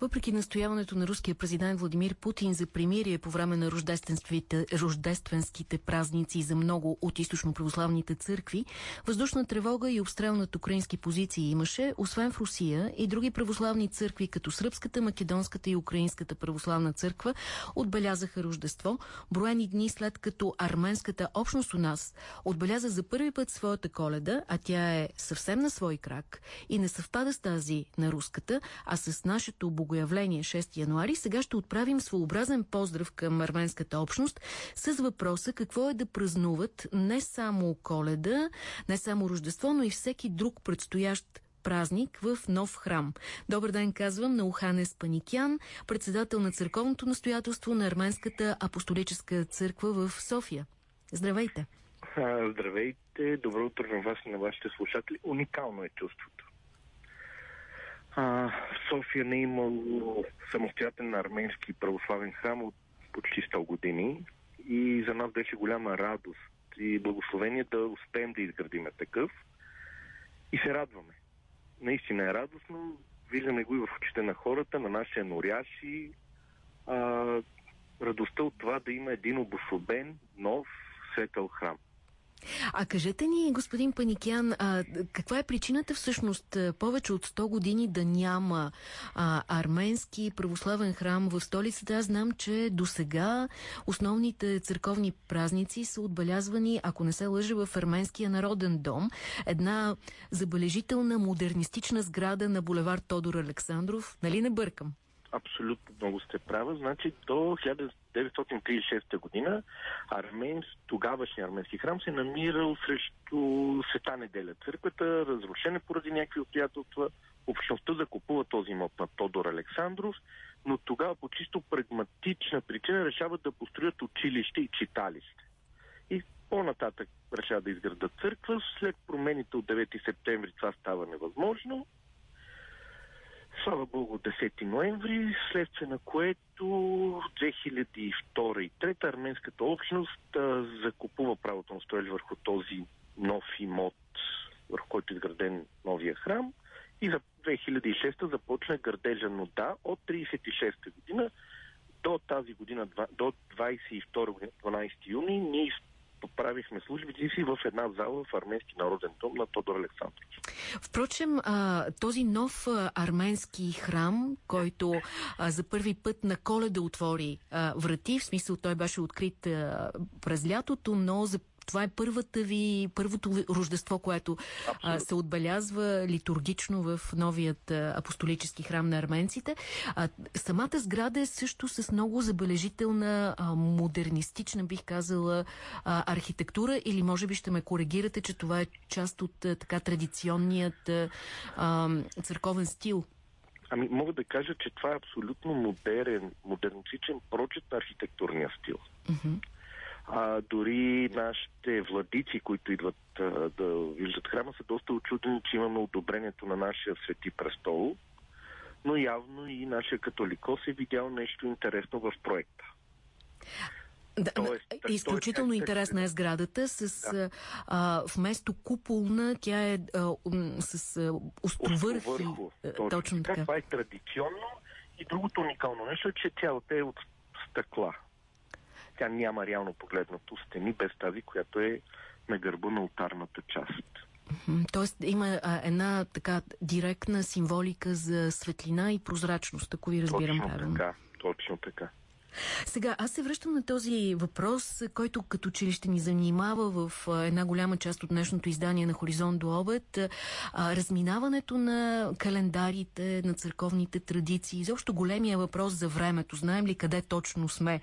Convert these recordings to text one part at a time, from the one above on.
Въпреки настояването на руския президент Владимир Путин за примирие по време на рождественските празници за много от източно-православните църкви, въздушна тревога и обстрел над украински позиции имаше, освен в Русия и други православни църкви, като Сръбската, Македонската и Украинската православна църква, отбелязаха Рождество, броени дни след като арменската общност у нас отбеляза за първи път своята коледа, а тя е съвсем на свой крак и не съвпада с тази на руската, а с нашето богоявление 6 януари, сега ще отправим своеобразен поздрав към арменската общност с въпроса какво е да празнуват не само коледа, не само Рождество, но и всеки друг предстоящ празник в нов храм. Добър ден, казвам на Уханес Паникян, председател на църковното настоятелство на Арменската апостолическа църква в София. Здравейте! Здравейте! Добро утро на вас и на вашите слушатели. Уникално е чувството. А, в София не е имало самостоятелен арменски православен храм от почти 100 години и за нас беше голяма радост и благословение да успеем да изградим такъв и се радваме. Наистина е радостно, виждаме го и в очите на хората, на нашия норяши, а, радостта от това да има един обособен, нов, светъл храм. А кажете ни, господин Паникян, а, каква е причината всъщност повече от 100 години да няма а, арменски православен храм в столицата? Аз знам, че до сега основните църковни празници са отбелязвани, ако не се лъжа, в Арменския народен дом. Една забележителна модернистична сграда на булевар Тодор Александров. Нали не бъркам? Абсолютно много сте права. Значи до 1936 година арменс, тогавашния арменски храм се намирал срещу Света неделя. Църквата разрушена поради някакви обстоятелства. Общността закупува този имот на Тодор Александров, но тогава по чисто прагматична причина решават да построят училище и читалище. И по-нататък решават да изградат църква. След промените от 9 септември това става невъзможно слава Богу, 10 ноември, следствие на което 2002 и 2003 арменската общност а, закупува правото на строеж върху този нов имот, върху който е изграден новия храм. И за 2006 започна гърдежа, но да, от 36 година до тази година, до 22 година, 12 юни, ние поправихме службите си в една зала в Арменски народен дом на Тодор Александрович. Впрочем, този нов арменски храм, който за първи път на коледа отвори врати, в смисъл той беше открит през лятото, но за това е първата ви, първото ви рождество, което а, се отбелязва литургично в новият а, апостолически храм на арменците. А, самата сграда е също с много забележителна, а, модернистична, бих казала, а, архитектура или може би ще ме коригирате, че това е част от а, така традиционният а, църковен стил. Ами, мога да кажа, че това е абсолютно модерен, модернистичен прочет на архитектурния стил. Uh-huh. А, дори нашите владици, които идват а, да виждат храма, са доста очудени, че имаме одобрението на нашия свети престол, но явно и нашия католикос е видял нещо интересно в проекта. Да, тоест, изключително тоест, интересна е сградата с да. а, вместо куполна, тя е а, с а, островърхи. Точно, точно така. Това е традиционно и другото уникално нещо е, че цялата е от стъкла тя няма реално погледнато стени, без тази, която е на гърба на алтарната част. Тоест има а, една така директна символика за светлина и прозрачност, ако ви разбирам точно правилно. Така, точно така. Сега, аз се връщам на този въпрос, който като че ли ще ни занимава в една голяма част от днешното издание на Хоризонт до обед. Разминаването на календарите, на църковните традиции, изобщо големия въпрос за времето. Знаем ли къде точно сме?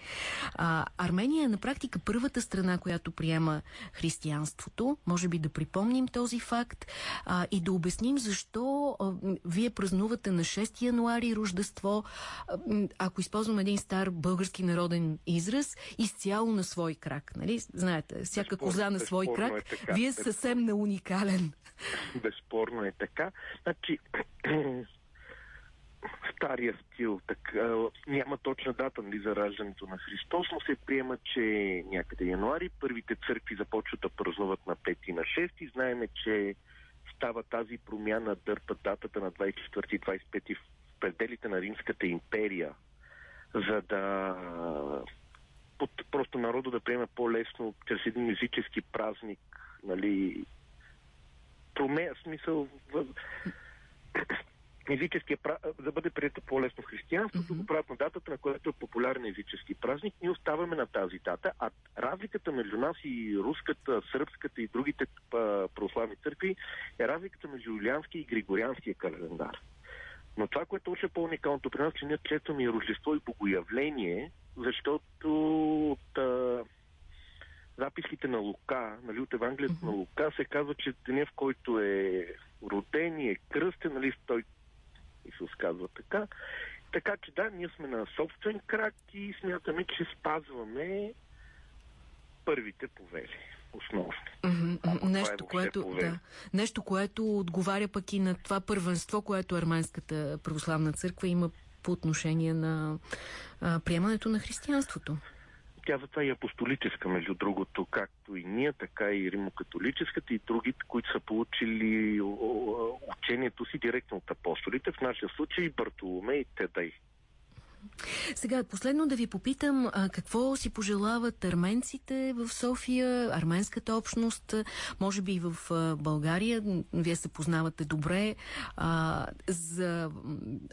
А, Армения е на практика първата страна, която приема християнството. Може би да припомним този факт а, и да обясним защо а, вие празнувате на 6 януари Рождество. А, ако използвам един стар български български народен израз, изцяло на свой крак. Нали? Знаете, всяка безспорно, коза на свой крак. Е така, Вие безспорно. съвсем на уникален. Безспорно е така. Значи, стария стил. Така, няма точна дата нали, за раждането на Христос, но се приема, че някъде януари първите църкви започват да празнуват на 5 и на 6. Знаеме, че става тази промяна, дърпат датата на 24-25 в пределите на Римската империя, за да просто народа да приеме по-лесно чрез един езически празник, нали, проме, смисъл, в, езическия да бъде прието по-лесно християнството, mm-hmm. го правят на датата, на която е популярен езически празник. Ние оставаме на тази дата, а разликата между нас и руската, сръбската и другите православни църкви е разликата между юлианския и григорианския календар. Но това, което е още по-уникалното при нас, че ние честваме и Рождество и Богоявление, защото от а, записките на Лука, нали, от Евангелието mm-hmm. на Лука се казва, че деня, в който е роден и е кръстен, нали, той Исус казва така. Така че да, ние сме на собствен крак и смятаме, че спазваме първите повели. Основно. Mm-hmm. Нещо, е което, да, нещо, което отговаря пък и на това първенство, което Арменската православна църква има по отношение на а, приемането на християнството. Тя затова и апостолическа, между другото, както и ние, така и римокатолическата и другите, които са получили учението си директно от апостолите, в нашия случай Бартоломе и Тедай. Сега, последно да ви попитам, а, какво си пожелават арменците в София, арменската общност, може би и в а, България, вие се познавате добре, а, за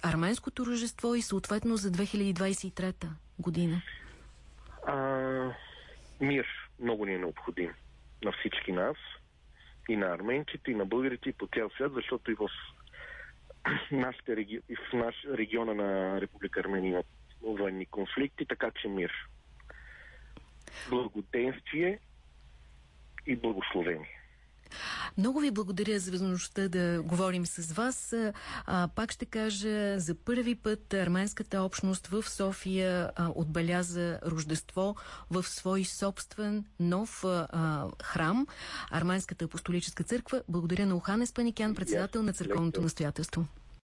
арменското рождество и съответно за 2023 година? А, мир много ни е необходим на всички нас, и на арменците, и на българите, и по цял свят, защото и в нашите реги... в наш региона на Република Армения има военни конфликти, така че мир. Благоденствие и благословение. Много ви благодаря за възможността да говорим с вас. А, пак ще кажа, за първи път арменската общност в София а, отбеляза Рождество в свой собствен нов а, храм, Арменската апостолическа църква. Благодаря на Оханес Паникян, председател на църковното настоятелство.